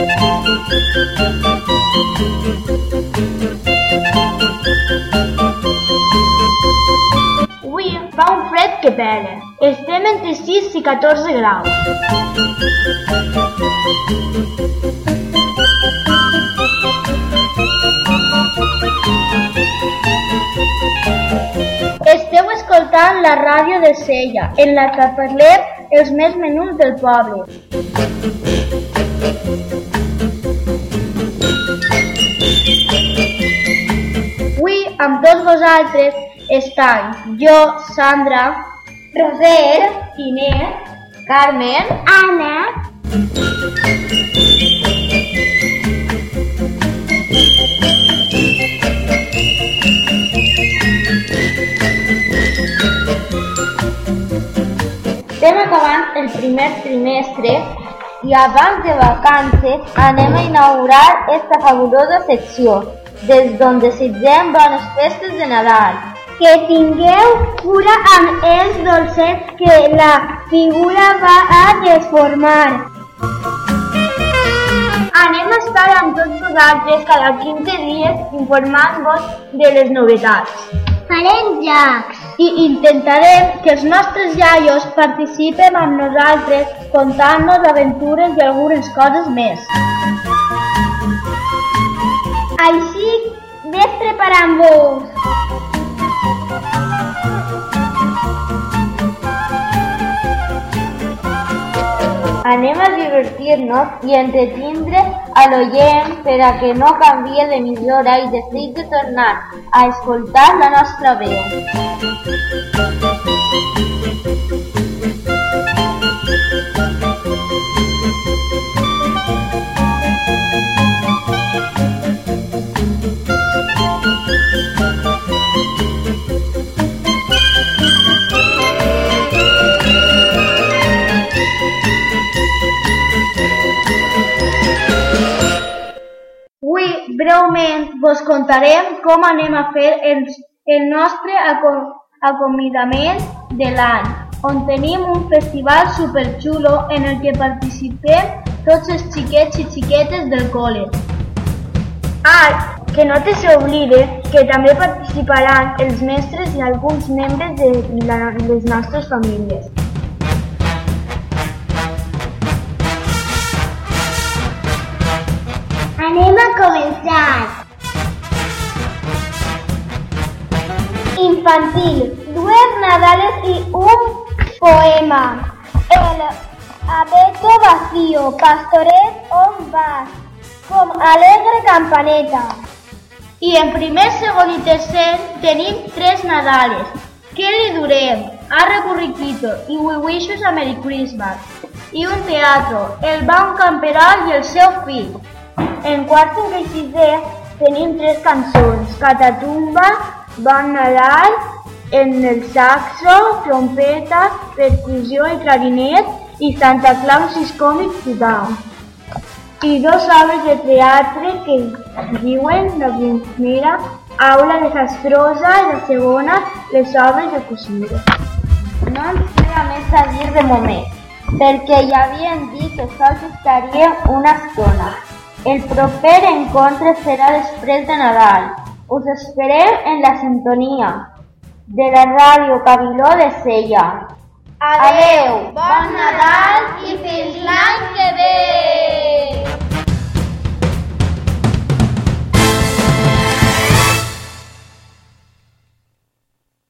Avui fa un fred que pega. Estem entre 6 i 14 graus. Esteu escoltant la ràdio de Sella, en la que parlem els més menuts del poble. Vosaltres estan jo, Sandra, Roser, Inés, Carmen, Anna, Estem acabant el primer trimestre i abans de vacances anem a inaugurar esta fabulosa secció des d'on desitgem bones festes de Nadal. Que tingueu cura amb els dolcets que la figura va a desformar. Anem a estar amb tots vosaltres cada 15 dies informant-vos de les novetats. Farem jacs. I intentarem que els nostres iaios participen amb nosaltres contant-nos aventures i algunes coses més. Ves preparant-vos. Anem a divertir-nos i entretindre a l'oient per a que no canvie d'emissora i desitgi tornar a escoltar la nostra veu. Vos contarem com anem a fer el, el nostre aco acomiadament de l'any, on tenim un festival superxulo en el que participem tots els xiquets i xiquetes del col·le. Ah, que no te s'oblide que també participaran els mestres i alguns membres de la, les nostres famílies. Anem a començar. Infantil, dues Nadales i un poema. El abeto vacío, pastoret on vas, com alegre campaneta. I en primer, segon i tercer tenim tres Nadales. Què li durem? Arre burriquito i we wishes a Merry Christmas. I un teatro, el bon camperal i el seu fill. En quart i sisè tenim tres cançons, Catatumba, Bon Nadal, en el saxo, trompeta, percussió i clarinet i Santa Claus is coming to town. I dos obres de teatre que diuen la primera Aula desastrosa i la segona Les obres de costura. No ens queda més a dir de moment, perquè ja havien dit que sols estaríem una estona. El proper encontre serà després de Nadal. Us esperem en la sintonia de la ràdio Cabiló de Sella. Adeu, bon Nadal i fins l'any que ve!